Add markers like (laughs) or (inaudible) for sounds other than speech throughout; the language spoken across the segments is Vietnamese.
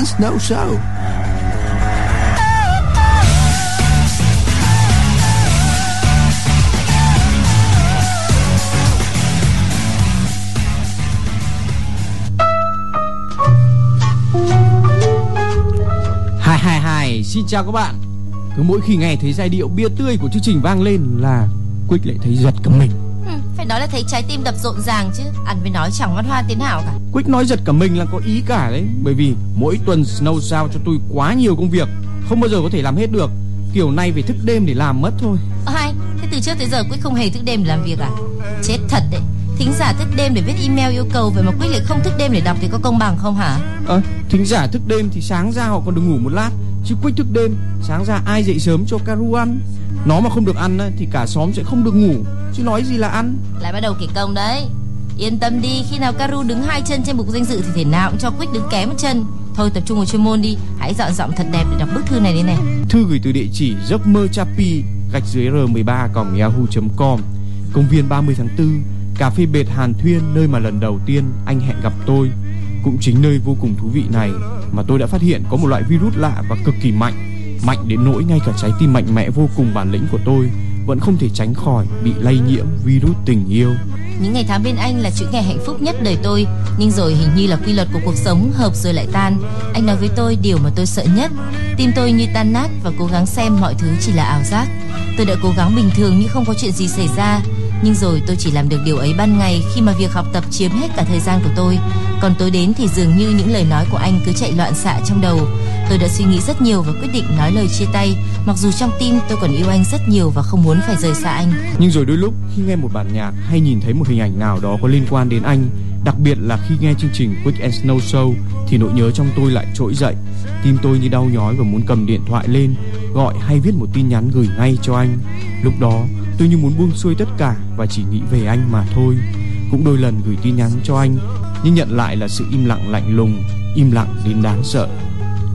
Dance No Show. Hai hai hai, xin chào các bạn. Cứ mỗi khi nghe thấy giai điệu bia tươi của chương trình vang lên là Quýt lại thấy giật cả mình. Phải nói là thấy trái tim đập rộn ràng chứ. Ăn với nói chẳng văn hoa tiến hảo cả. Quýt nói giật cả mình là có ý cả đấy. Bởi vì mỗi tuần Snow sao cho tôi quá nhiều công việc Không bao giờ có thể làm hết được. Kiểu này phải thức đêm để làm mất thôi. Hai, thế từ trước tới giờ Quyết không hề thức đêm để làm việc à? Chết thật đấy. Thính giả thức đêm để viết email yêu cầu Vậy mà Quyết lại không thức đêm để đọc thì có công bằng không hả? Ờ, à, thính giả thức đêm thì sáng ra họ còn được ngủ một lát. Chứ Quýt thức đêm, sáng ra ai dậy sớm cho Caru ăn? Nó mà không được ăn thì cả xóm sẽ không được ngủ Chứ nói gì là ăn? Lại bắt đầu kể công đấy. Yên tâm đi, khi nào Caru đứng hai chân trên bục danh dự thì thể nào cũng cho Quyết đứng kém một chân. Thôi tập trung vào chuyên môn đi. Hãy dọn giọng thật đẹp để đọc bức thư này đi này. Thư gửi từ địa chỉ giấc mơ chapi gạch dưới r13 còng yahoo.com Công viên 30 tháng 4 Cà phê bệt Hàn Thuyên nơi mà lần đầu tiên anh hẹn gặp tôi. Cũng chính nơi vô cùng thú vị này Mà tôi đã phát hiện có một loại virus lạ và cực kỳ mạnh. Mạnh đến nỗi ngay cả trái tim mạnh mẽ vô cùng bản lĩnh của tôi vẫn không thể tránh khỏi bị lây nhiễm virus tình yêu. Những ngày tháng bên anh là chuỗi ngày hạnh phúc nhất đời tôi, Nhưng rồi hình như là quy luật của cuộc sống Hợp rồi lại tan. Anh nói với tôi điều mà tôi sợ nhất. Tim tôi như tan nát và cố gắng xem mọi thứ chỉ là ảo giác. Tôi đã cố gắng bình thường như không có chuyện gì xảy ra. Nhưng rồi tôi chỉ làm được điều ấy ban ngày Khi mà việc học tập chiếm hết cả thời gian của tôi. Còn tối đến thì dường như những lời nói của anh cứ chạy loạn xạ trong đầu. Tôi đã suy nghĩ rất nhiều và quyết định nói lời chia tay. Mặc dù trong tim tôi còn yêu anh rất nhiều và không muốn phải rời xa anh. Nhưng rồi đôi lúc, khi nghe một bản nhạc hay nhìn thấy một hình ảnh nào đó có liên quan đến anh, Đặc biệt là khi nghe chương trình Quick and Snow Show, Thì nỗi nhớ trong tôi lại trỗi dậy. Tim tôi như đau nhói và muốn cầm điện thoại lên, Gọi hay viết một tin nhắn gửi ngay cho anh. Lúc đó, tôi như muốn buông xuôi tất cả Và chỉ nghĩ về anh mà thôi. Cũng đôi lần gửi tin nhắn cho anh, Nhưng nhận lại là sự im lặng lạnh lùng, Im lặng đến đáng sợ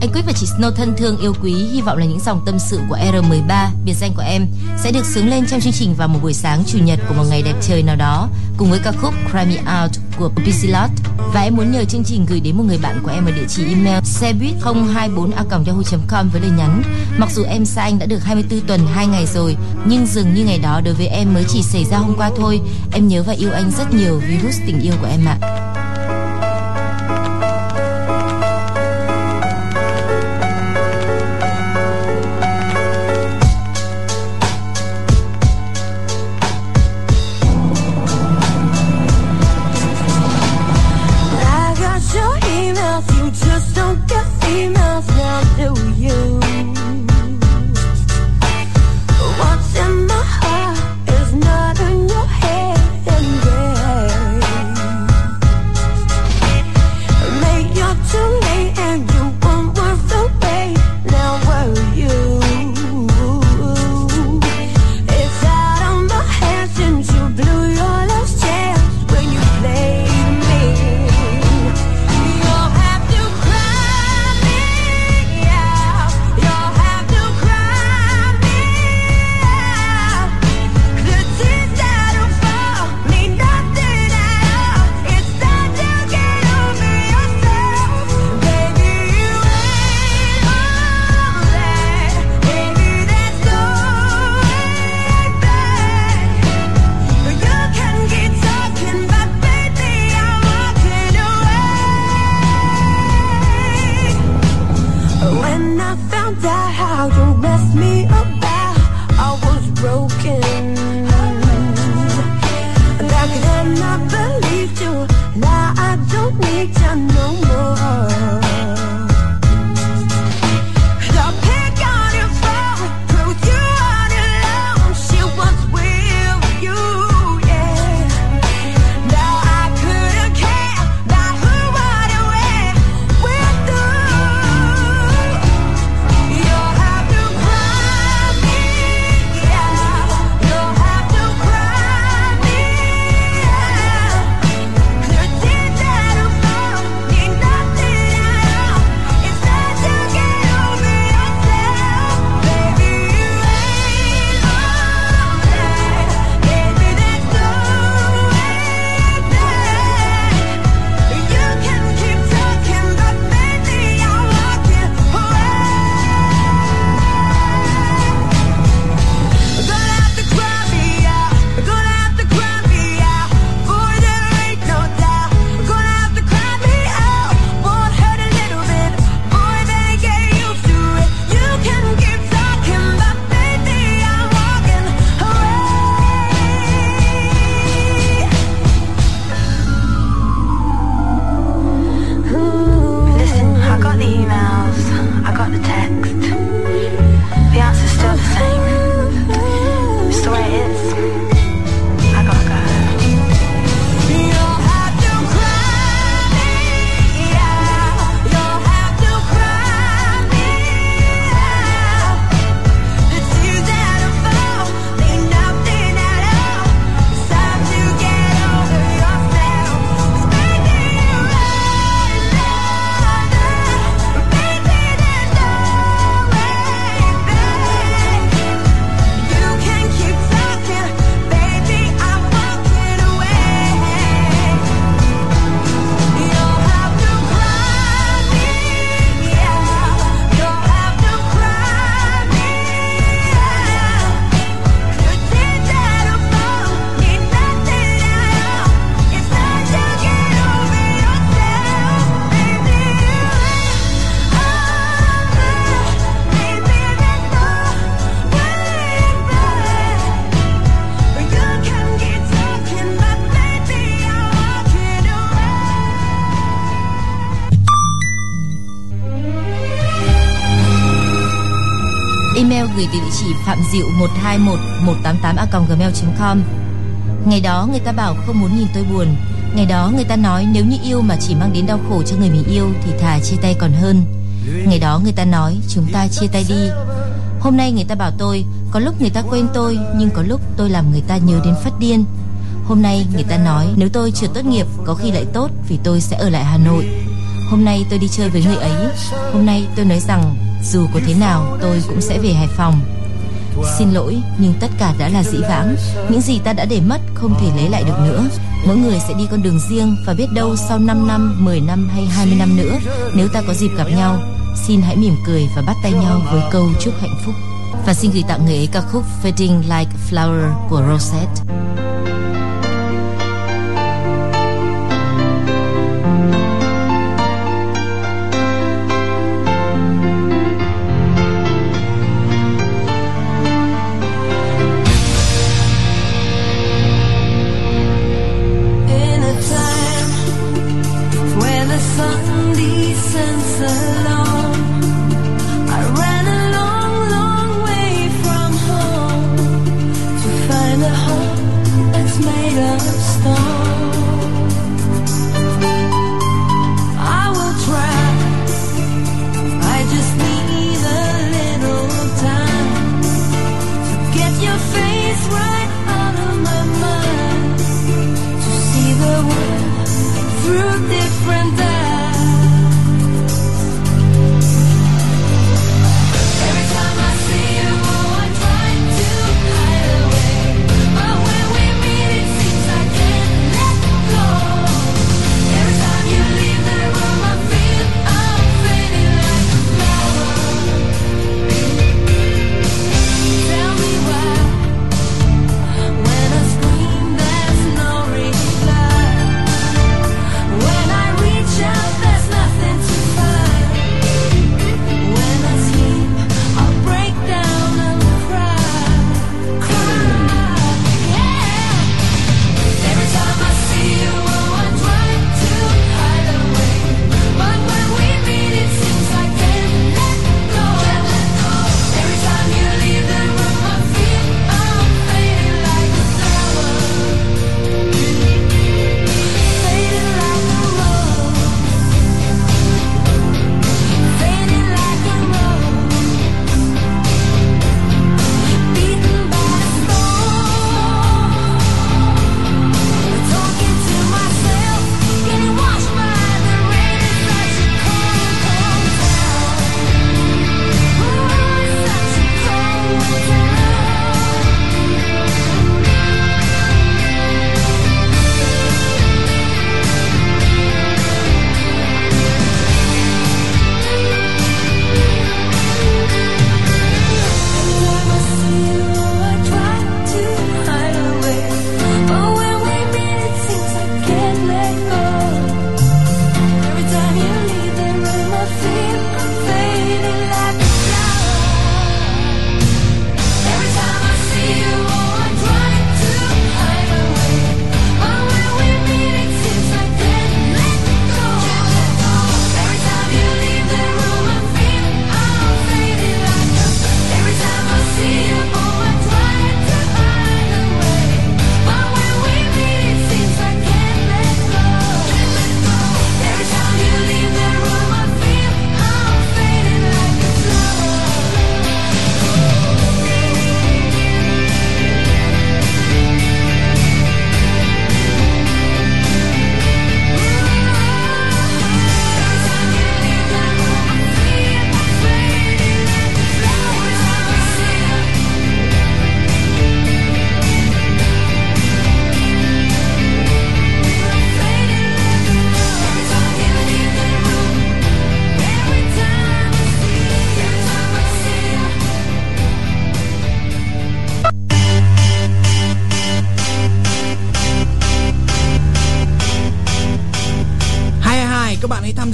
anh Quyết và chị Snow thân thương yêu quý, hy vọng là những dòng tâm sự của R13 biệt danh của em, sẽ được sướng lên trong chương trình vào một buổi sáng, chủ nhật của một ngày đẹp trời nào đó, cùng với ca khúc Cry Me Out của Pixelot và em muốn nhờ chương trình gửi đến một người bạn của em ở địa chỉ email xebuýt 024 a yahoo.com với lời nhắn. Mặc dù em xa anh đã được 24 tuần 2 ngày rồi, nhưng dường như ngày đó đối với em mới chỉ xảy ra hôm qua thôi. Em nhớ và yêu anh rất nhiều virus tình yêu của em ạ. à. Địa chỉ phạm diệu 121 188 gmail.com Ngày đó người ta bảo không muốn nhìn tôi buồn. Ngày đó người ta nói nếu như yêu mà chỉ mang đến đau khổ cho người mình yêu thì thà chia tay còn hơn. Ngày đó người ta nói chúng ta chia tay đi. Hôm nay người ta bảo tôi, có lúc người ta quên tôi, nhưng có lúc tôi làm người ta nhớ đến phát điên. Hôm nay người ta nói nếu tôi chưa tốt nghiệp, có khi lại tốt vì tôi sẽ ở lại Hà Nội. Hôm nay tôi đi chơi với người ấy. Hôm nay tôi nói rằng dù có thế nào, tôi cũng sẽ về Hải Phòng. Xin lỗi, nhưng tất cả đã là dĩ vãng. Những gì ta đã để mất không thể lấy lại được nữa. Mỗi người sẽ đi con đường riêng và biết đâu sau 5 năm, 10 năm hay 20 năm nữa, nếu ta có dịp gặp nhau, xin hãy mỉm cười và bắt tay nhau với câu chúc hạnh phúc. Và xin gửi tặng người ấy ca khúc Fading Like Flower của Rosette.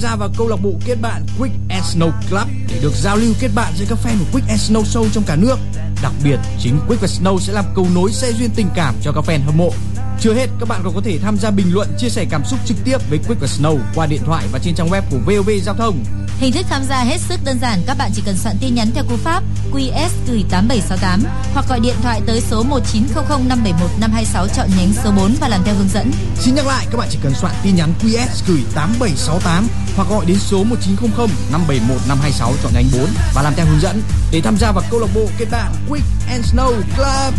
Vào câu lạc bộ kết bạn Quick and Snow Club để được giao lưu kết bạn với các fan của Quick and Snow Show trong cả nước. Đặc biệt, chính Quick và Snow sẽ làm cầu nối xe duyên tình cảm cho các fan hâm mộ. Chưa hết, các bạn còn có thể tham gia bình luận, chia sẻ cảm xúc trực tiếp với Quick và Snow qua điện thoại và trên trang web của VOV Giao thông. Hình thức tham gia hết sức đơn giản, các bạn chỉ cần soạn tin nhắn theo cú pháp QS gửi 8768 hoặc gọi điện thoại tới số 1900 571 526 chọn nhánh số 4 và làm theo hướng dẫn. Xin nhắc lại, các bạn chỉ cần soạn tin nhắn QS gửi 8768 hoặc gọi đến số 1900 571 526 chọn nhánh 4 và làm theo hướng dẫn để tham gia vào câu lạc bộ kết bạn Quick and Snow Club.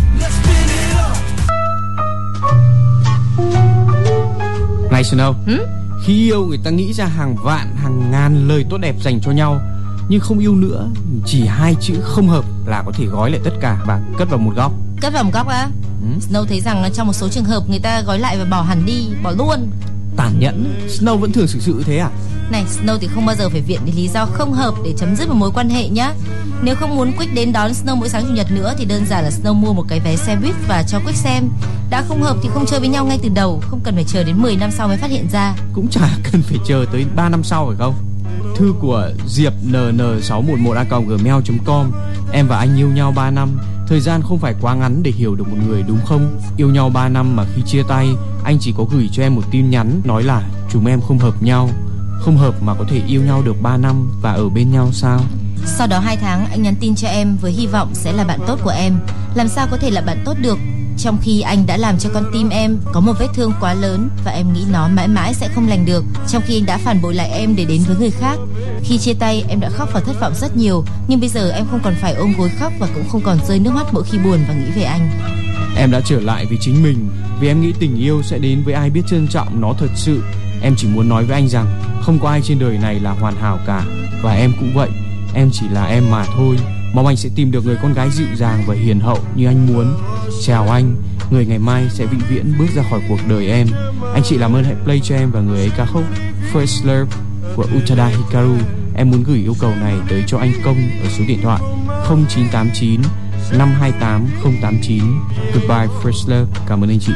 Này Snow, hmm? khi yêu người ta nghĩ ra hàng vạn, hàng ngàn lời tốt đẹp dành cho nhau nhưng không yêu nữa chỉ hai chữ không hợp là có thể gói lại tất cả và cất vào một góc cất vào một góc á ừ? Snow thấy rằng trong một số trường hợp người ta gói lại và bỏ hẳn đi bỏ luôn tàn nhẫn. Snow vẫn thường xử sự thế à? Này Snow thì không bao giờ phải viện đến lý do không hợp để chấm dứt một mối quan hệ nhá. Nếu không muốn Quick đến đón Snow mỗi sáng chủ nhật nữa thì đơn giản là Snow mua một cái vé xe buýt và cho Quick xem. Đã không hợp thì không chơi với nhau ngay từ đầu không cần phải chờ đến 10 năm sau mới phát hiện ra. Cũng chả (laughs) cần phải chờ tới 3 năm sau phải không thư của diệp nn 611 a gmail.com em và anh yêu nhau 3 năm. Thời gian không phải quá ngắn để hiểu được một người, đúng không? Yêu nhau 3 năm mà khi chia tay, anh chỉ có gửi cho em một tin nhắn nói là chúng em không hợp nhau. Không hợp mà có thể yêu nhau được 3 năm và ở bên nhau sao? Sau đó 2 tháng, anh nhắn tin cho em với hy vọng sẽ là bạn tốt của em. Làm sao có thể là bạn tốt được? Trong khi anh đã làm cho con tim em có một vết thương quá lớn và em nghĩ nó mãi mãi sẽ không lành được, trong khi anh đã phản bội lại em để đến với người khác. Khi chia tay, em đã khóc và thất vọng rất nhiều, nhưng bây giờ em không còn phải ôm gối khóc và cũng không còn rơi nước mắt mỗi khi buồn và nghĩ về anh. Em đã trở lại vì chính mình, vì em nghĩ tình yêu sẽ đến với ai biết trân trọng nó thật sự. Em chỉ muốn nói với anh rằng, không có ai trên đời này là hoàn hảo cả, và em cũng vậy, em chỉ là em mà thôi mong anh sẽ tìm được người con gái dịu dàng và hiền hậu như anh muốn. Chào anh, người ngày mai sẽ vĩnh viễn bước ra khỏi cuộc đời em. Anh chị làm ơn hãy play cho em và người ấy ca khúc First Love của Utada Hikaru. Em muốn gửi yêu cầu này tới cho anh công ở số điện thoại 0989 528 089 Goodbye, First Love. Cảm ơn anh chị.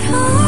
not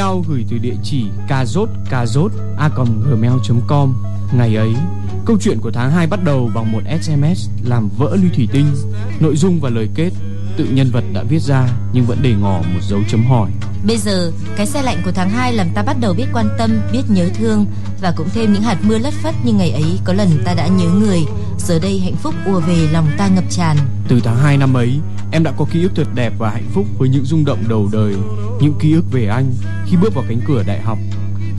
email gửi từ địa chỉ cà rốt a gmail.com ngày ấy câu chuyện của tháng 2 bắt đầu bằng một sms làm vỡ ly thủy tinh nội dung và lời kết tự nhân vật đã viết ra nhưng vẫn để ngỏ một dấu chấm hỏi Bây giờ, cái xe lạnh của tháng 2 làm ta bắt đầu biết quan tâm, biết nhớ thương và cũng thêm những hạt mưa lất phất như ngày ấy có lần ta đã nhớ người. Giờ đây hạnh phúc ùa về lòng ta ngập tràn. Từ tháng 2 năm ấy, em đã có ký ức thật đẹp và hạnh phúc với những rung động đầu đời, những ký ức về anh khi bước vào cánh cửa đại học.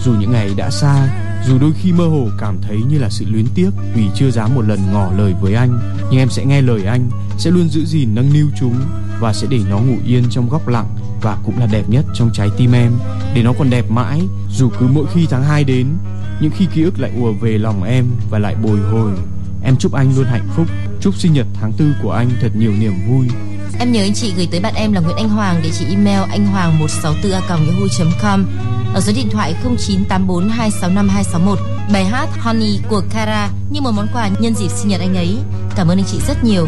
Dù những ngày đã xa, dù đôi khi mơ hồ cảm thấy như là sự luyến tiếc vì chưa dám một lần ngỏ lời với anh, nhưng em sẽ nghe lời anh, sẽ luôn giữ gìn nâng niu chúng và sẽ để nó ngủ yên trong góc lặng và cũng là đẹp nhất trong trái tim em. Để nó còn đẹp mãi dù cứ mỗi khi tháng 2 đến những khi ký ức lại ùa về lòng em và lại bồi hồi em chúc anh luôn hạnh phúc. Chúc sinh nhật tháng tư của anh thật nhiều niềm vui. Em nhớ anh chị gửi tới bạn em là Nguyễn Anh Hoàng địa chỉ email anh hoàng 164 a yahoo.com ở số điện thoại 0984 265 261 bài hát Honey của Kara như một món quà nhân dịp sinh nhật anh ấy. Cảm ơn anh chị rất nhiều.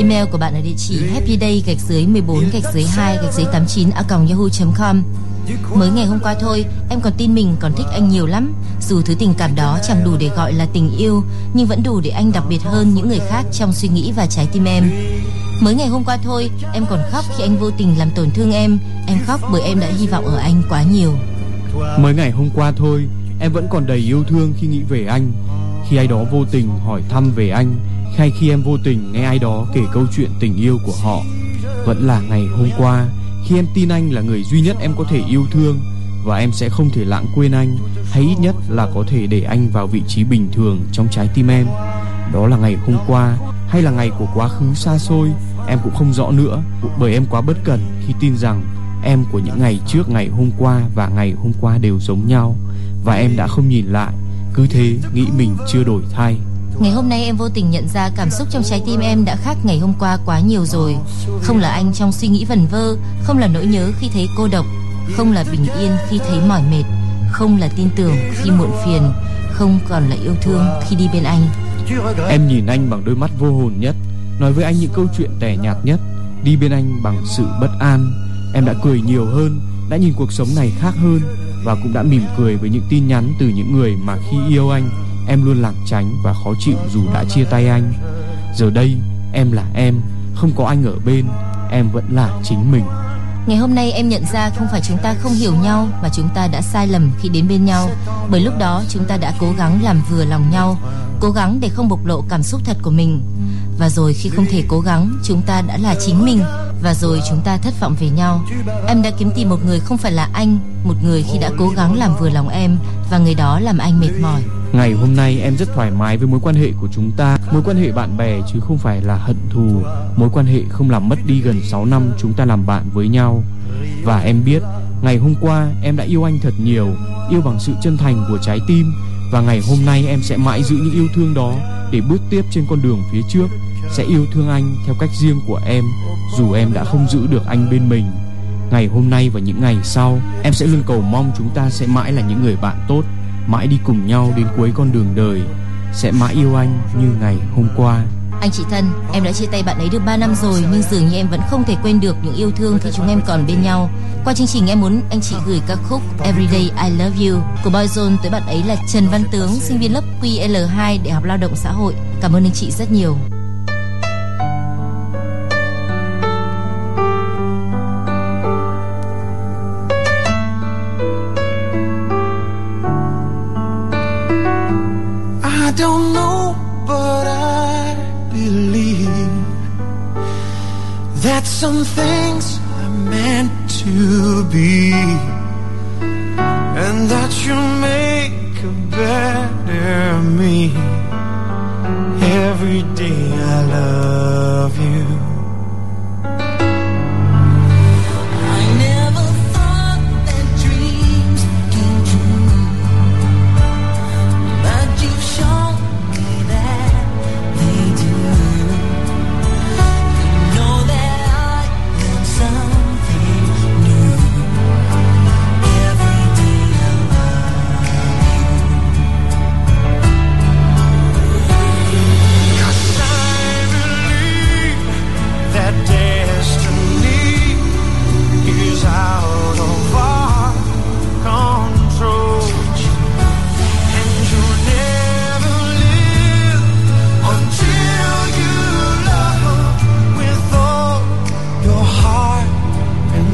Email của bạn ở địa chỉ happyday gạch dưới 14 gạch dưới 2 gạch dưới 89 a yahoo.com. Mới ngày hôm qua thôi, em còn tin mình còn thích anh nhiều lắm. Dù thứ tình cảm đó chẳng đủ để gọi là tình yêu, nhưng vẫn đủ để anh đặc biệt hơn những người khác trong suy nghĩ và trái tim em. Mới ngày hôm qua thôi, em còn khóc khi anh vô tình làm tổn thương em. Em khóc bởi em đã hy vọng ở anh quá nhiều. Mới ngày hôm qua thôi, em vẫn còn đầy yêu thương khi nghĩ về anh. Khi ai đó vô tình hỏi thăm về anh, hay khi em vô tình nghe ai đó kể câu chuyện tình yêu của họ. Vẫn là ngày hôm qua, khi em tin anh là người duy nhất em có thể yêu thương và em sẽ không thể lãng quên anh, hay ít nhất là có thể để anh vào vị trí bình thường trong trái tim em. Đó là ngày hôm qua hay là ngày của quá khứ xa xôi, em cũng không rõ nữa, bởi em quá bất cẩn khi tin rằng em của những ngày trước ngày hôm qua và ngày hôm qua đều giống nhau và em đã không nhìn lại, cứ thế nghĩ mình chưa đổi thay. Ngày hôm nay em vô tình nhận ra cảm xúc trong trái tim em đã khác ngày hôm qua quá nhiều rồi. Không là anh trong suy nghĩ vẩn vơ, không là nỗi nhớ khi thấy cô độc, không là bình yên khi thấy mỏi mệt, không là tin tưởng khi muộn phiền, không còn là yêu thương khi đi bên anh. Em nhìn anh bằng đôi mắt vô hồn nhất, nói với anh những câu chuyện tẻ nhạt nhất, đi bên anh bằng sự bất an. Em đã cười nhiều hơn, đã nhìn cuộc sống này khác hơn và cũng đã mỉm cười với những tin nhắn từ những người mà khi yêu anh em luôn lảng tránh và khó chịu dù đã chia tay anh. Giờ đây, em là em, không có anh ở bên, em vẫn là chính mình. Ngày hôm nay em nhận ra không phải chúng ta không hiểu nhau mà chúng ta đã sai lầm khi đến bên nhau. Bởi lúc đó chúng ta đã cố gắng làm vừa lòng nhau, cố gắng để không bộc lộ cảm xúc thật của mình. Và rồi khi không thể cố gắng, chúng ta đã là chính mình và rồi chúng ta thất vọng về nhau. Em đã kiếm tìm một người không phải là anh, một người khi đã cố gắng làm vừa lòng em và người đó làm anh mệt mỏi. Ngày hôm nay em rất thoải mái với mối quan hệ của chúng ta. Mối quan hệ bạn bè chứ không phải là hận thù. Mối quan hệ không làm mất đi gần 6 năm chúng ta làm bạn với nhau. Và em biết, Ngày hôm qua em đã yêu anh thật nhiều, Yêu bằng sự chân thành của trái tim. Và ngày hôm nay em sẽ mãi giữ những yêu thương đó Để bước tiếp trên con đường phía trước. Sẽ yêu thương anh theo cách riêng của em, Dù em đã không giữ được anh bên mình. Ngày hôm nay và những ngày sau, Em sẽ luôn cầu mong chúng ta sẽ mãi là những người bạn tốt mãi đi cùng nhau đến cuối con đường đời sẽ mãi yêu anh như ngày hôm qua anh chị thân, em đã chia tay bạn ấy được 3 năm rồi nhưng dường như em vẫn không thể quên được những yêu thương khi chúng em còn bên nhau. Qua chương trình em muốn anh chị gửi ca khúc Everyday I Love You của Boyzone tới bạn ấy là Trần Văn Tướng, sinh viên lớp QL2 Đại học Lao động Xã hội. Cảm ơn anh chị rất nhiều. Some things are meant to be,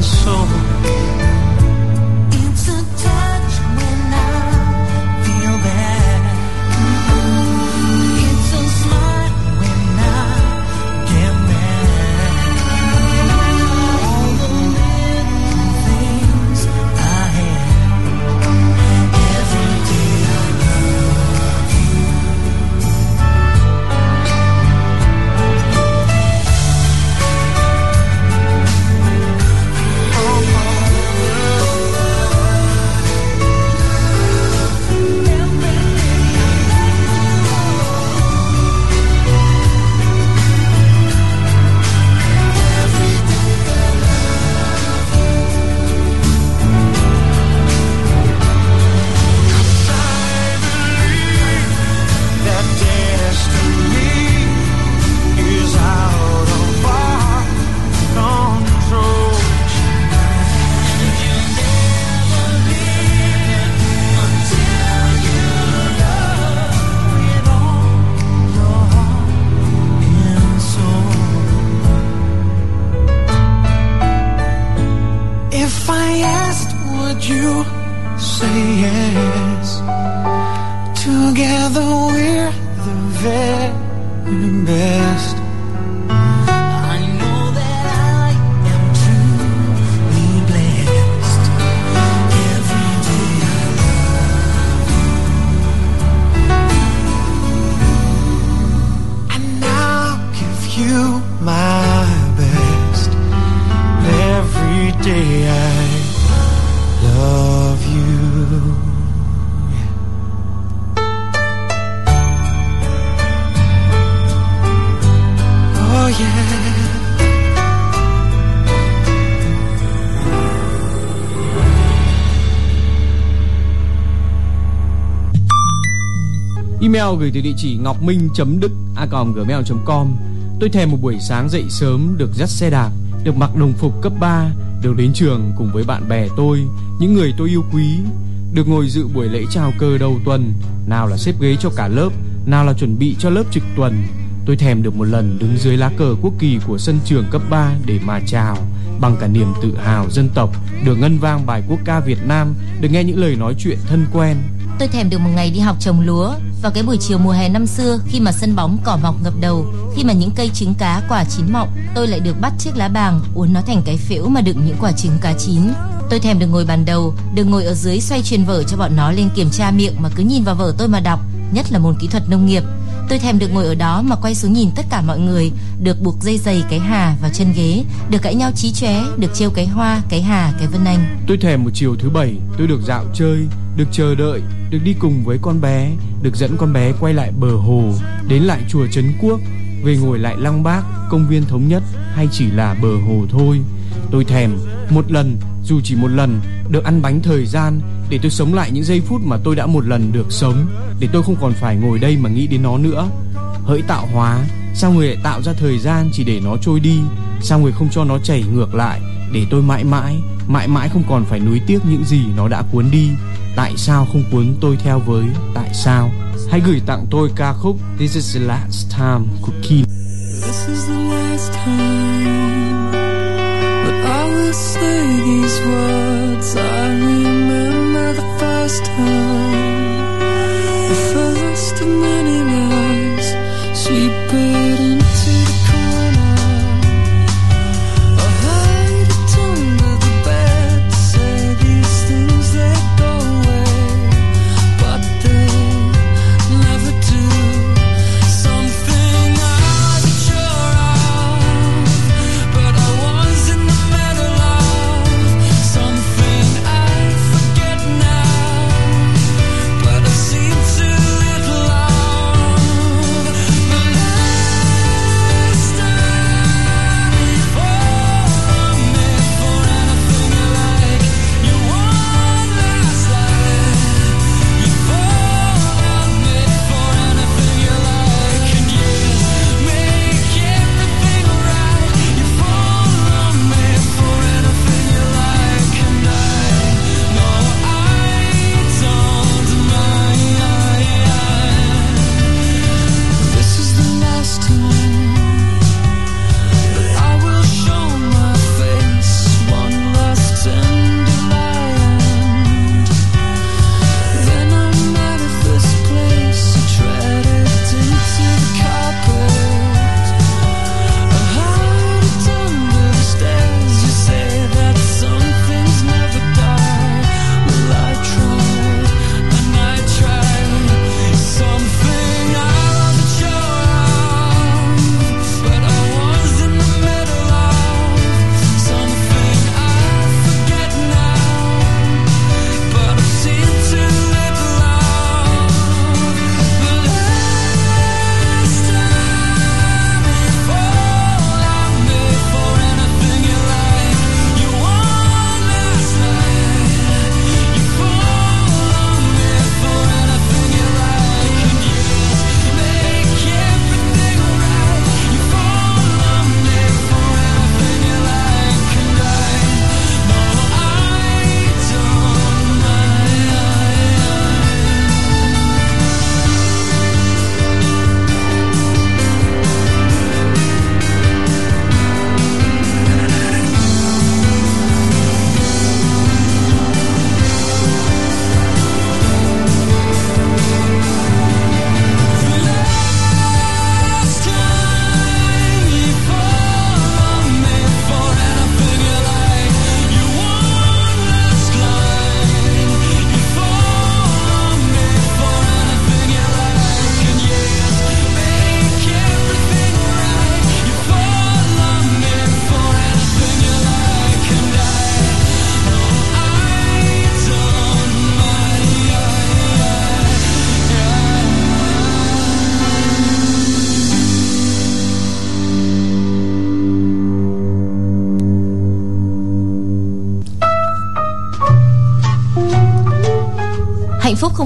sou. Email gửi từ địa chỉ ngọc minh đức a gmail.com Tôi thèm một buổi sáng dậy sớm được dắt xe đạp, được mặc đồng phục cấp 3, được đến trường cùng với bạn bè tôi, những người tôi yêu quý, được ngồi dự buổi lễ chào cờ đầu tuần, nào là xếp ghế cho cả lớp, nào là chuẩn bị cho lớp trực tuần. Tôi thèm được một lần đứng dưới lá cờ quốc kỳ của sân trường cấp 3 để mà chào bằng cả niềm tự hào dân tộc, được ngân vang bài quốc ca Việt Nam, được nghe những lời nói chuyện thân quen. Tôi thèm được một ngày đi học trồng lúa vào cái buổi chiều mùa hè năm xưa khi mà sân bóng cỏ mọc ngập đầu, khi mà những cây trứng cá quả chín mọng, tôi lại được bắt chiếc lá bàng uốn nó thành cái phễu mà đựng những quả trứng cá chín. Tôi thèm được ngồi bàn đầu, được ngồi ở dưới xoay truyền vở cho bọn nó lên kiểm tra miệng mà cứ nhìn vào vở tôi mà đọc, nhất là môn kỹ thuật nông nghiệp. Tôi thèm được ngồi ở đó mà quay xuống nhìn tất cả mọi người, được buộc dây giày cái hà vào chân ghế, được cãi nhau trí chóe, được trêu cái hoa, cái hà, cái vân anh. Tôi thèm một chiều thứ bảy, tôi được dạo chơi, được chờ đợi, được đi cùng với con bé, được dẫn con bé quay lại bờ hồ, đến lại chùa Trấn Quốc, về ngồi lại Lăng Bác, công viên thống nhất hay chỉ là bờ hồ thôi. Tôi thèm một lần, dù chỉ một lần, được ăn bánh thời gian để tôi sống lại những giây phút mà tôi đã một lần được sống, để tôi không còn phải ngồi đây mà nghĩ đến nó nữa. Hỡi tạo hóa, sao người lại tạo ra thời gian chỉ để nó trôi đi, sao người không cho nó chảy ngược lại để tôi mãi mãi, mãi mãi không còn phải nuối tiếc những gì nó đã cuốn đi. Tại sao không cuốn tôi theo với tại sao? Hãy gửi tặng tôi ca khúc This is the last time của Kim. This is the last time that I will say words. I remember the first time,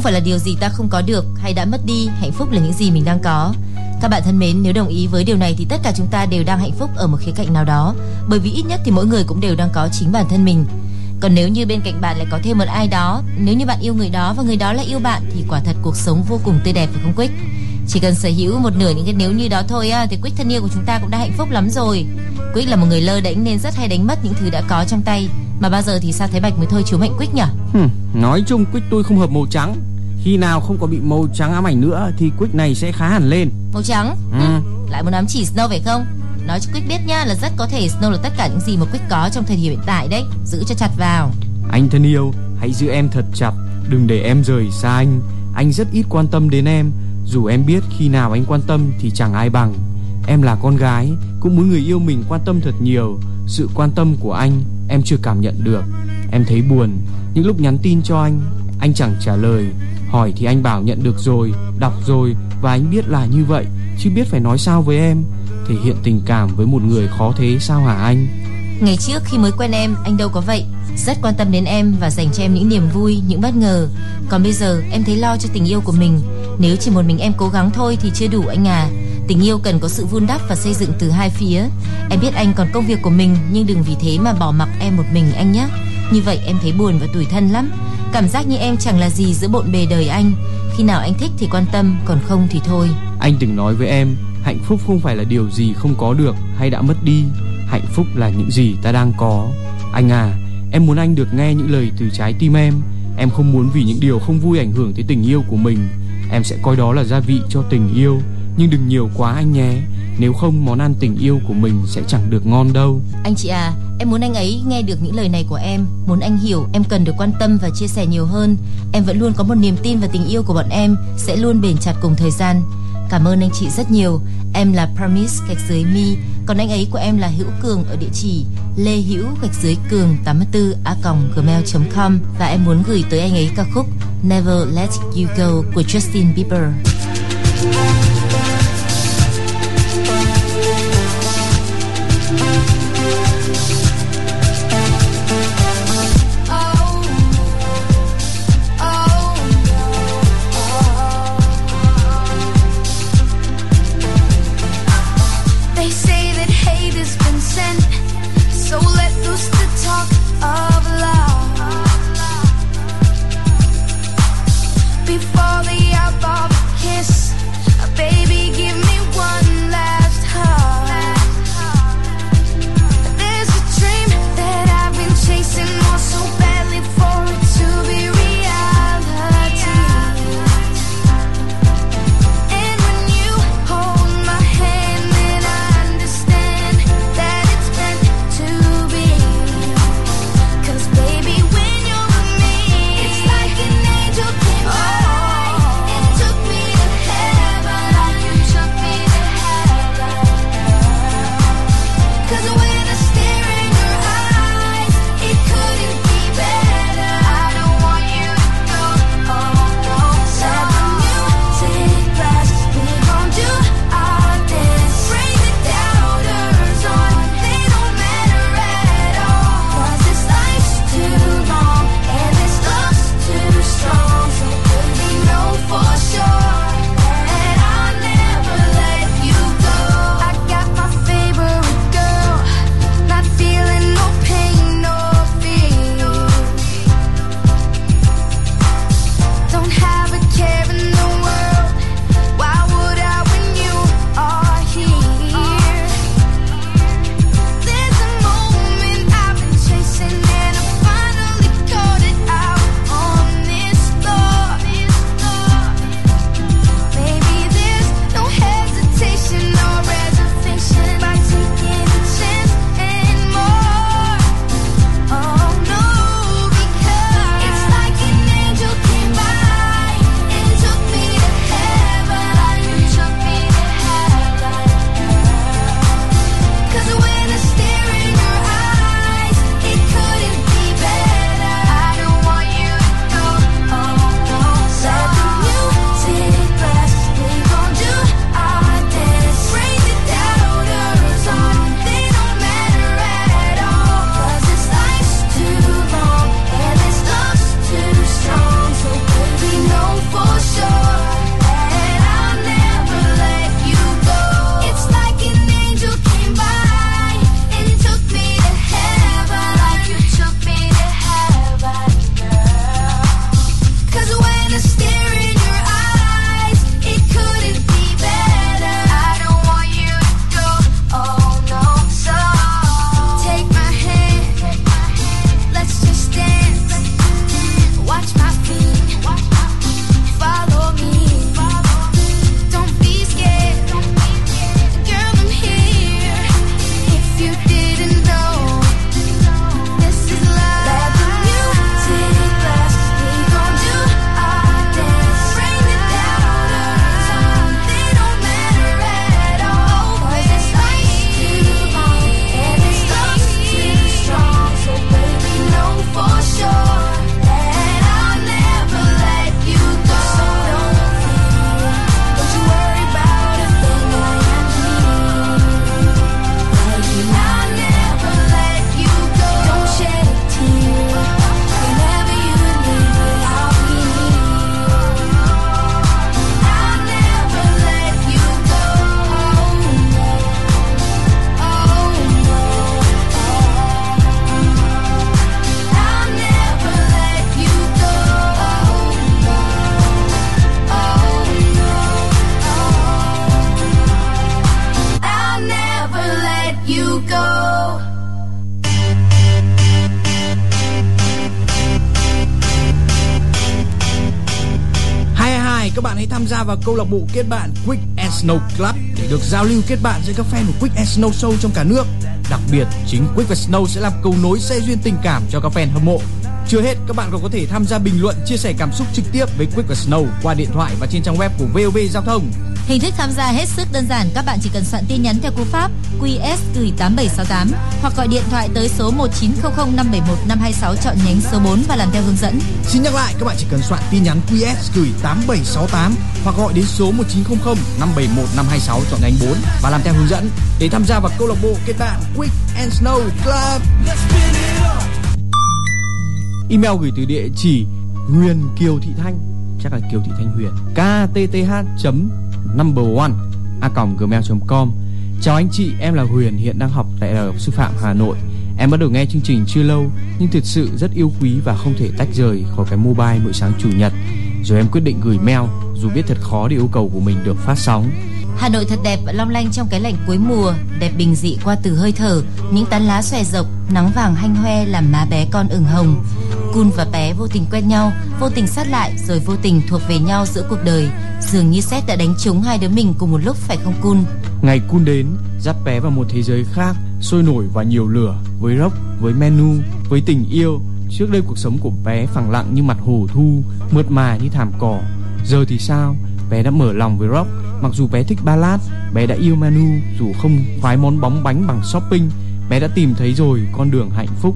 không phải là điều gì ta không có được hay đã mất đi, hạnh phúc là những gì mình đang có. Các bạn thân mến, nếu đồng ý với điều này thì tất cả chúng ta đều đang hạnh phúc ở một khía cạnh nào đó, bởi vì ít nhất thì mỗi người cũng đều đang có chính bản thân mình. Còn nếu như bên cạnh bạn lại có thêm một ai đó, nếu như bạn yêu người đó và người đó lại yêu bạn thì quả thật cuộc sống vô cùng tươi đẹp phải không Quýt? Chỉ cần sở hữu một nửa những cái nếu như đó thôi á, thì Quýt thân yêu của chúng ta cũng đã hạnh phúc lắm rồi. Quýt là một người lơ đễnh nên rất hay đánh mất những thứ đã có trong tay. Mà bao giờ thì sao thấy bạch mới thôi chú Mạnh Quýt nhỉ? Nói chung Quýt tôi không hợp màu trắng. Khi nào không có bị màu trắng ám ảnh nữa thì Quick này sẽ khá hẳn lên. Màu trắng? Ừ. Lại muốn ám chỉ Snow phải không? Nói cho Quick biết nha là rất có thể Snow là tất cả những gì mà Quick có trong thời điểm hiện tại đấy. Giữ cho chặt vào. Anh thân yêu, hãy giữ em thật chặt, đừng để em rời xa anh. Anh rất ít quan tâm đến em, dù em biết khi nào anh quan tâm thì chẳng ai bằng. Em là con gái, cũng muốn người yêu mình quan tâm thật nhiều. Sự quan tâm của anh em chưa cảm nhận được. Em thấy buồn, những lúc nhắn tin cho anh, anh chẳng trả lời. Hỏi thì anh bảo nhận được rồi, đọc rồi và anh biết là như vậy, chứ biết phải nói sao với em. Thể hiện tình cảm với một người khó thế sao hả anh? Ngày trước khi mới quen em, anh đâu có vậy. Rất quan tâm đến em và dành cho em những niềm vui, những bất ngờ. Còn bây giờ em thấy lo cho tình yêu của mình. Nếu chỉ một mình em cố gắng thôi thì chưa đủ anh à. Tình yêu cần có sự vun đắp và xây dựng từ hai phía. Em biết anh còn công việc của mình nhưng đừng vì thế mà bỏ mặc em một mình anh nhé. Như vậy em thấy buồn và tủi thân lắm. Cảm giác như em chẳng là gì giữa bộn bề đời anh. Khi nào anh thích thì quan tâm, còn không thì thôi. Anh từng nói với em, hạnh phúc không phải là điều gì không có được hay đã mất đi, hạnh phúc là những gì ta đang có. Anh à, em muốn anh được nghe những lời từ trái tim em. Em không muốn vì những điều không vui ảnh hưởng tới tình yêu của mình. Em sẽ coi đó là gia vị cho tình yêu, nhưng đừng nhiều quá anh nhé. Nếu không món ăn tình yêu của mình sẽ chẳng được ngon đâu. Anh chị à, em muốn anh ấy nghe được những lời này của em, muốn anh hiểu em cần được quan tâm và chia sẻ nhiều hơn. Em vẫn luôn có một niềm tin và tình yêu của bọn em sẽ luôn bền chặt cùng thời gian. Cảm ơn anh chị rất nhiều. Em là Promise gạch dưới mi, còn anh ấy của em là Hữu Cường ở địa chỉ lê hữu gạch dưới cường 84 a gmail.com và em muốn gửi tới anh ấy ca khúc Never Let You Go của Justin Bieber. Vào câu lạc bộ kết bạn Quick and Snow Club để được giao lưu kết bạn giữa các fan của Quick and Snow Show trong cả nước. Đặc biệt, chính Quick và Snow sẽ làm cầu nối xe duyên tình cảm cho các fan hâm mộ. Chưa hết, các bạn còn có thể tham gia bình luận, chia sẻ cảm xúc trực tiếp với Quick và Snow qua điện thoại và trên trang web của VOV Giao thông. Hình thức tham gia hết sức đơn giản, các bạn chỉ cần soạn tin nhắn theo cú pháp QS gửi 8768 hoặc gọi điện thoại tới số 1900 571 526 chọn nhánh số 4 và làm theo hướng dẫn. Xin nhắc lại, các bạn chỉ cần soạn tin nhắn QS gửi 8768 hoặc gọi đến số 1900 571 526 chọn nhánh 4 và làm theo hướng dẫn để tham gia vào câu lạc bộ kết bạn Quick and Snow Club. Email gửi từ địa chỉ Huyền Kiều Thị Thanh chắc là Kiều Thị Thanh Huyền ktth number one a gmail.com chào anh chị em là Huyền hiện đang học tại đại học sư phạm Hà Nội. Em bắt đầu nghe chương trình chưa lâu nhưng thật sự rất yêu quý và không thể tách rời khỏi cái mobile mỗi sáng chủ nhật. Rồi em quyết định gửi mail dù biết thật khó để yêu cầu của mình được phát sóng. Hà Nội thật đẹp và long lanh trong cái lạnh cuối mùa, đẹp bình dị qua từ hơi thở, những tán lá xòe rộng, nắng vàng hanh hoe làm má bé con ửng hồng. Cun và bé vô tình quen nhau, vô tình sát lại rồi vô tình thuộc về nhau giữa cuộc đời. Dường như xét đã đánh trúng hai đứa mình cùng một lúc phải không Cun? Ngày Cun đến, dắt bé vào một thế giới khác, sôi nổi và nhiều lửa, với rock, với menu, với tình yêu. Trước đây cuộc sống của bé phẳng lặng như mặt hồ thu, mượt mà như thảm cỏ. Giờ thì sao? Bé đã mở lòng với rock, mặc dù bé thích ballad, bé đã yêu menu, dù không khoái món bóng bánh bằng shopping, bé đã tìm thấy rồi con đường hạnh phúc.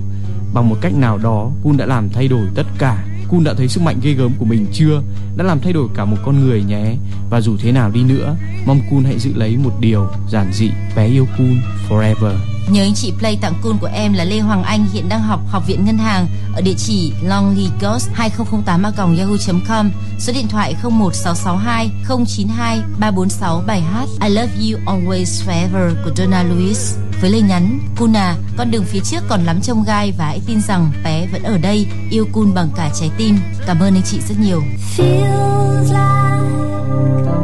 Bằng một cách nào đó, Kun đã làm thay đổi tất cả. Kun đã thấy sức mạnh ghê gớm của mình chưa? Đã làm thay đổi cả một con người nhé. Và dù thế nào đi nữa, mong Kun hãy giữ lấy một điều giản dị, bé yêu Kun forever. Nhớ anh chị Play tặng Cun của em là Lê Hoàng Anh, hiện đang học Học viện Ngân hàng, ở địa chỉ Lonely Ghost 2008 yahoo.com số điện thoại 01662 092 346 bài hát I Love You Always Forever của Donna Lewis. Với lời nhắn Kuna con đường phía trước còn lắm trông gai và hãy tin rằng bé vẫn ở đây, yêu Kun bằng cả trái tim. Cảm ơn anh chị rất nhiều. Feels like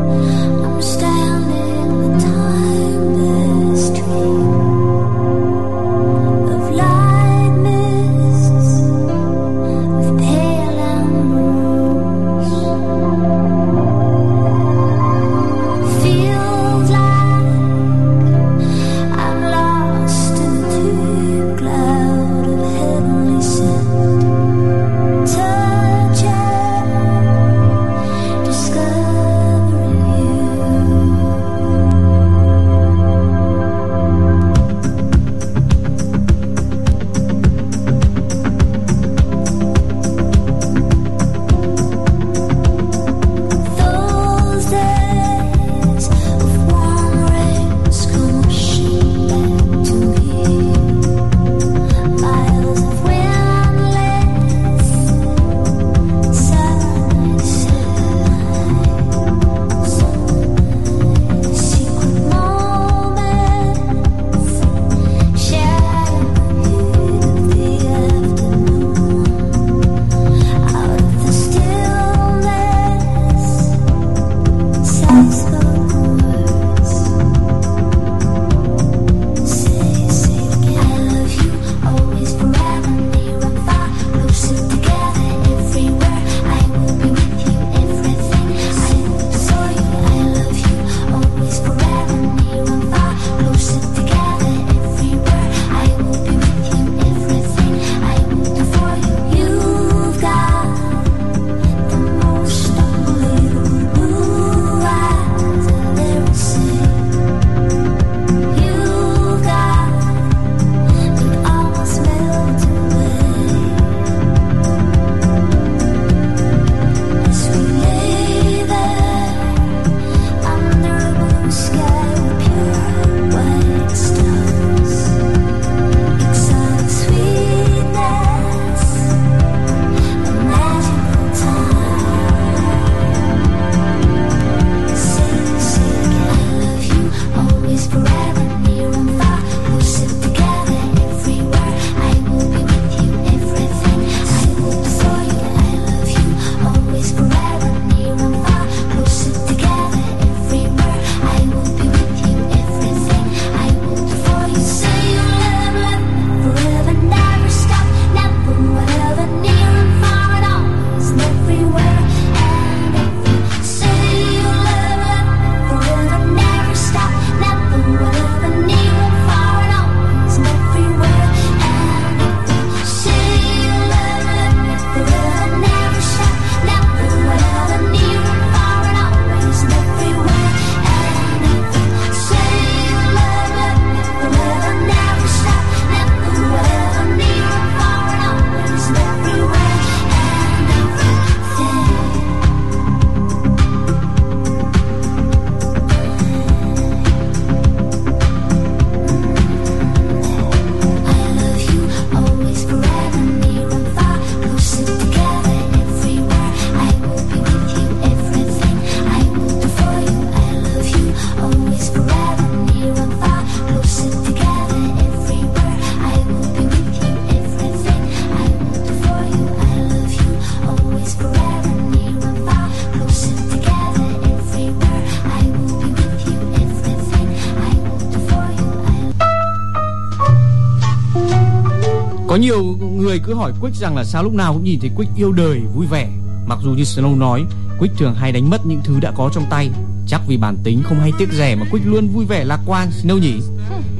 người cứ hỏi Quick rằng là sao lúc nào cũng nhìn thấy Quick yêu đời, vui vẻ. Mặc dù như Snow nói, Quick thường hay đánh mất những thứ đã có trong tay. Chắc vì bản tính không hay tiếc rẻ mà Quick luôn vui vẻ lạc quan Snow nhỉ.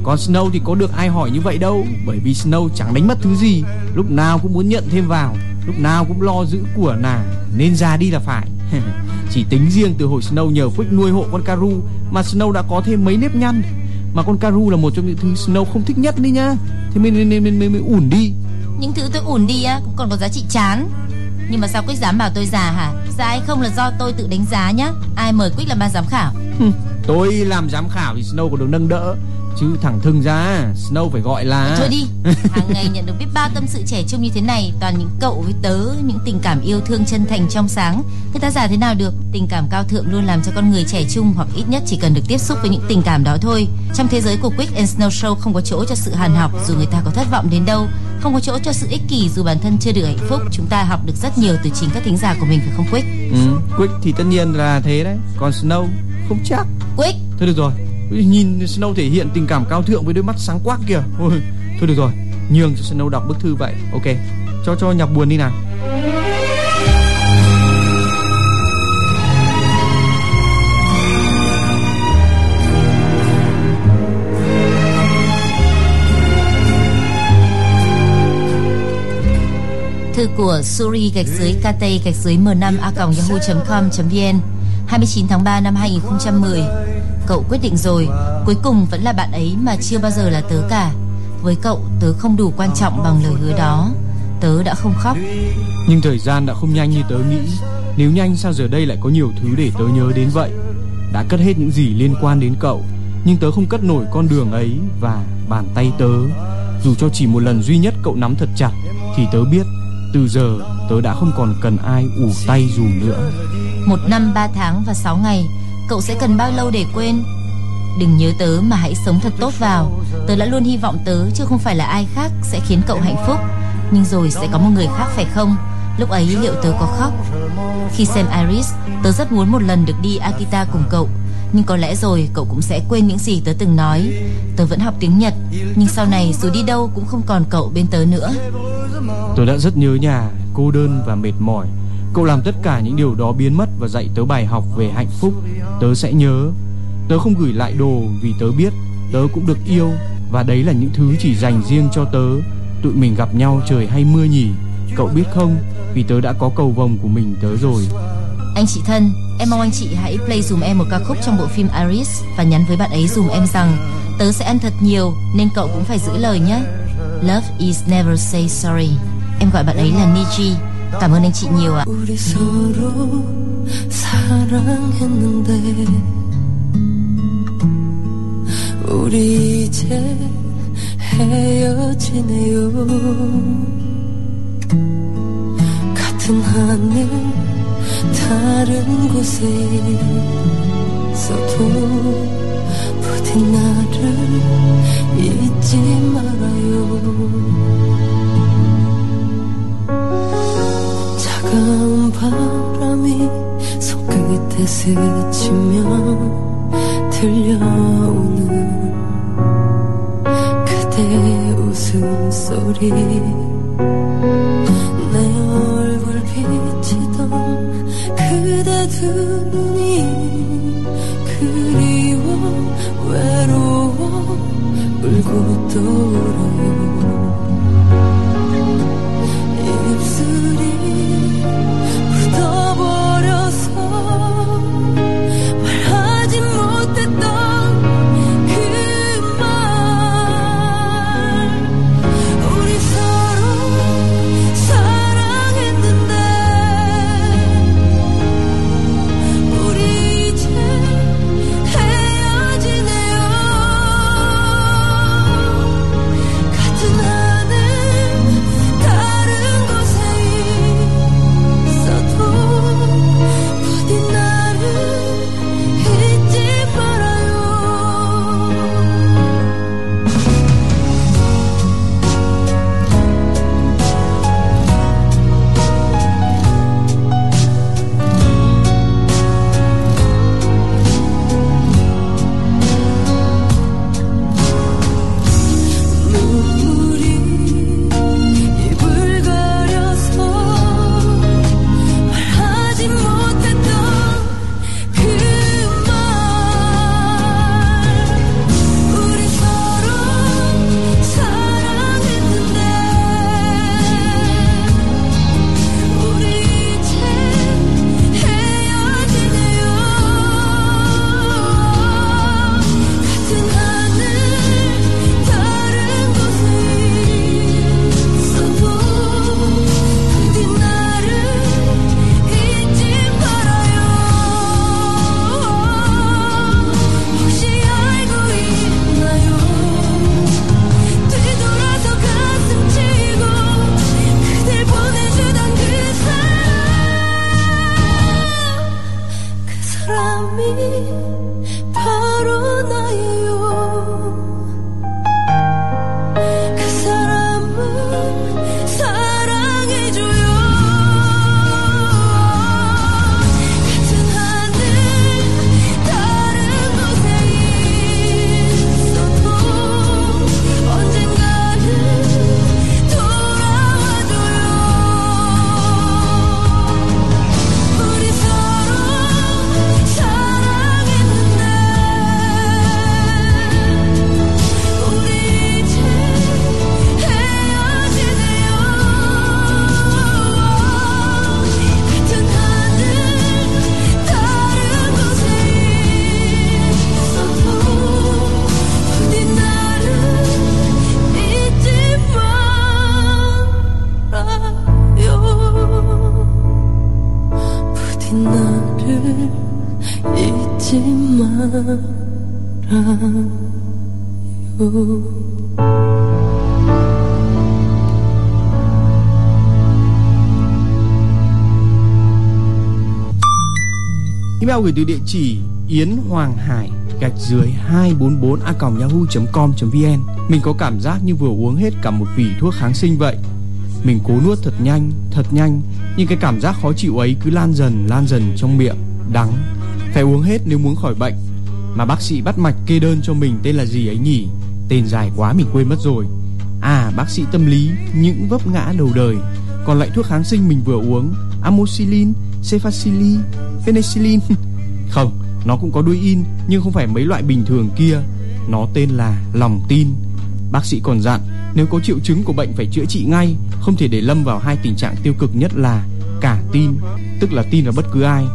Còn Snow thì có được ai hỏi như vậy đâu, bởi vì Snow chẳng đánh mất thứ gì, lúc nào cũng muốn nhận thêm vào, lúc nào cũng lo giữ của nàng, nên ra đi là phải. (laughs) Chỉ tính riêng từ hồi Snow nhờ Quick nuôi hộ con Karu mà Snow đã có thêm mấy nếp nhăn. Mà con Karu là một trong những thứ Snow không thích nhất đấy nhá. Thế mình, nên nên mới, mới, mới ủn đi. Những thứ tôi ủn đi á cũng còn có giá trị chán. Nhưng mà sao Quyết dám bảo tôi già hả? Già hay không là do tôi tự đánh giá nhá. Ai mời Quyết làm ban giám khảo? Tôi làm giám khảo thì Snow còn được nâng đỡ Chứ thẳng thừng ra Snow phải gọi là Thôi đi. (laughs) Hàng ngày nhận được biết bao tâm sự trẻ trung như thế này, toàn những cậu với tớ, những tình cảm yêu thương chân thành trong sáng. Người ta giả thế nào được? Tình cảm cao thượng luôn làm cho con người trẻ trung hoặc ít nhất chỉ cần được tiếp xúc với những tình cảm đó thôi. Trong thế giới của Quick and Snow Show không có chỗ cho sự hàn học dù người ta có thất vọng đến đâu, không có chỗ cho sự ích kỷ dù bản thân chưa được hạnh phúc. Chúng ta học được rất nhiều từ chính các thính giả của mình phải không Quick? ừ, Quick thì tất nhiên là thế đấy. Còn Snow không chắc. Quick, Thôi được rồi. Nhìn Snow thể hiện tình cảm cao thượng với đôi mắt sáng quắc kìa. Ôi, Thôi được rồi. Nhường cho Snow đọc bức thư vậy. Ok Cho cho nhạc buồn đi nào Thư của Suri gạch dưới KT gạch dưới M5 a yahoo.com.vn 29 tháng 3 năm 2010 Cậu quyết định rồi. Cuối cùng vẫn là bạn ấy mà chưa bao giờ là tớ cả. Với cậu, tớ không đủ quan trọng bằng lời hứa đó. Tớ đã không khóc. Nhưng thời gian đã không nhanh như tớ nghĩ. Nếu nhanh, sao giờ đây lại có nhiều thứ để tớ nhớ đến vậy? Đã cất hết những gì liên quan đến cậu, Nhưng tớ không cất nổi con đường ấy Và bàn tay tớ. Dù cho chỉ một lần duy nhất cậu nắm thật chặt, Thì tớ biết từ giờ tớ đã không còn cần ai ủ tay dùm nữa. Một năm, ba tháng và sáu ngày Cậu sẽ cần bao lâu để quên? Đừng nhớ tớ mà hãy sống thật tốt vào. Tớ đã luôn hy vọng tớ chứ không phải là ai khác Sẽ khiến cậu hạnh phúc. Nhưng rồi sẽ có một người khác phải không? Lúc ấy liệu tớ có khóc? Khi xem Iris Tớ rất muốn một lần được đi Akita cùng cậu. Nhưng có lẽ rồi cậu cũng sẽ quên những gì tớ từng nói. Tớ vẫn học tiếng Nhật Nhưng sau này dù đi đâu cũng không còn cậu bên tớ nữa. Tớ đã rất nhớ nhà, cô đơn và mệt mỏi. Cậu làm tất cả những điều đó biến mất và dạy tớ bài học về hạnh phúc. Tớ sẽ nhớ. Tớ không gửi lại đồ vì tớ biết. Tớ cũng được yêu Và đấy là những thứ chỉ dành riêng cho tớ. Tụi mình gặp nhau trời hay mưa nhỉ? Cậu biết không? Vì tớ đã có cầu vồng của mình tớ rồi. Anh chị thân, em mong anh chị hãy play dùm em một ca khúc trong bộ phim Iris và nhắn với bạn ấy dùm em rằng tớ sẽ ăn thật nhiều nên cậu cũng phải giữ lời nhé. Love is never say sorry. Em gọi bạn ấy là Niji. Cảm ơn anh chị nhiều ạ. 우리 서로 사랑했는데 우리 이제 헤어지네요 같은 하늘 다른 곳에 있어도 부디 나를 잊지 말아요. 차가운 바람이 손끝에 스치며 들려오는 그대 웃음소리 그대 두 눈이 그리워 외로워 울고 또 울어요 Email gửi từ địa chỉ yến hoàng hải gạch dưới 244 a yahoo.com.vn Mình có cảm giác như vừa uống hết cả một vỉ thuốc kháng sinh vậy. Mình cố nuốt thật nhanh, thật nhanh, nhưng cái cảm giác khó chịu ấy cứ lan dần, lan dần trong miệng, đắng. Phải uống hết nếu muốn khỏi bệnh. Mà bác sĩ bắt mạch kê đơn cho mình tên là gì ấy nhỉ? Tên dài quá mình quên mất rồi. À, bác sĩ tâm lý, những vấp ngã đầu đời. Còn loại thuốc kháng sinh mình vừa uống, amoxicillin, cefacillin, penicillin. (laughs) Không, nó cũng có đuôi in nhưng không phải mấy loại bình thường kia. Nó tên là lòng tin. Bác sĩ còn dặn nếu có triệu chứng của bệnh phải chữa trị ngay, không thể để lâm vào hai tình trạng tiêu cực nhất là cả tin, tức là tin vào bất cứ ai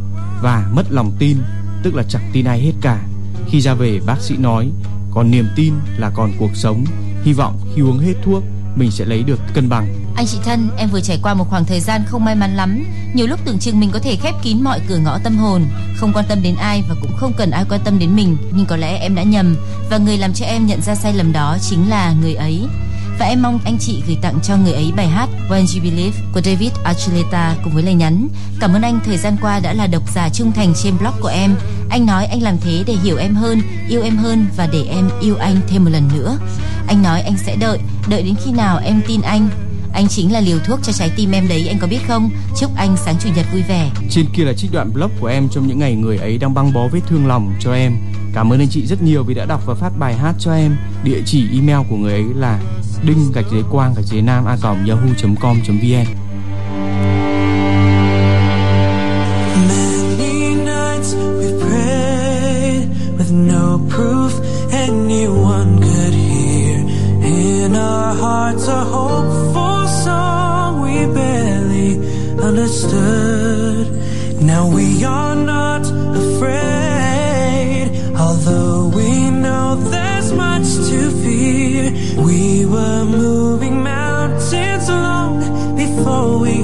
và mất lòng tin, tức là chẳng tin ai hết cả. Khi ra về bác sĩ nói, còn niềm tin là còn cuộc sống, hy vọng khi uống hết thuốc mình sẽ lấy được cân bằng. Anh chị thân, em vừa trải qua một khoảng thời gian không may mắn lắm. Nhiều lúc tưởng chừng mình có thể khép kín mọi cửa ngõ tâm hồn, không quan tâm đến ai và cũng không cần ai quan tâm đến mình. Nhưng có lẽ em đã nhầm và người làm cho em nhận ra sai lầm đó chính là người ấy. Và em mong anh chị gửi tặng cho người ấy bài hát When You Believe của David Archuleta cùng với lời nhắn Cảm ơn anh thời gian qua đã là độc giả trung thành trên blog của em Anh nói anh làm thế để hiểu em hơn, yêu em hơn và để em yêu anh thêm một lần nữa Anh nói anh sẽ đợi, đợi đến khi nào em tin anh anh chính là liều thuốc cho trái tim em đấy anh có biết không chúc anh sáng chủ nhật vui vẻ Trên kia là trích đoạn blog của em trong những ngày người ấy đang băng bó vết thương lòng cho em. Cảm ơn anh chị rất nhiều vì đã đọc và phát bài hát cho em. Địa chỉ email của người ấy là đinh gạch dưới quang gạch dưới nam a yahoo.com.vn. Prayed with no proof anyone could hear. In our hearts, a hopeful Understood. Now we are not afraid, although we know there's much to fear. We were moving mountains long before we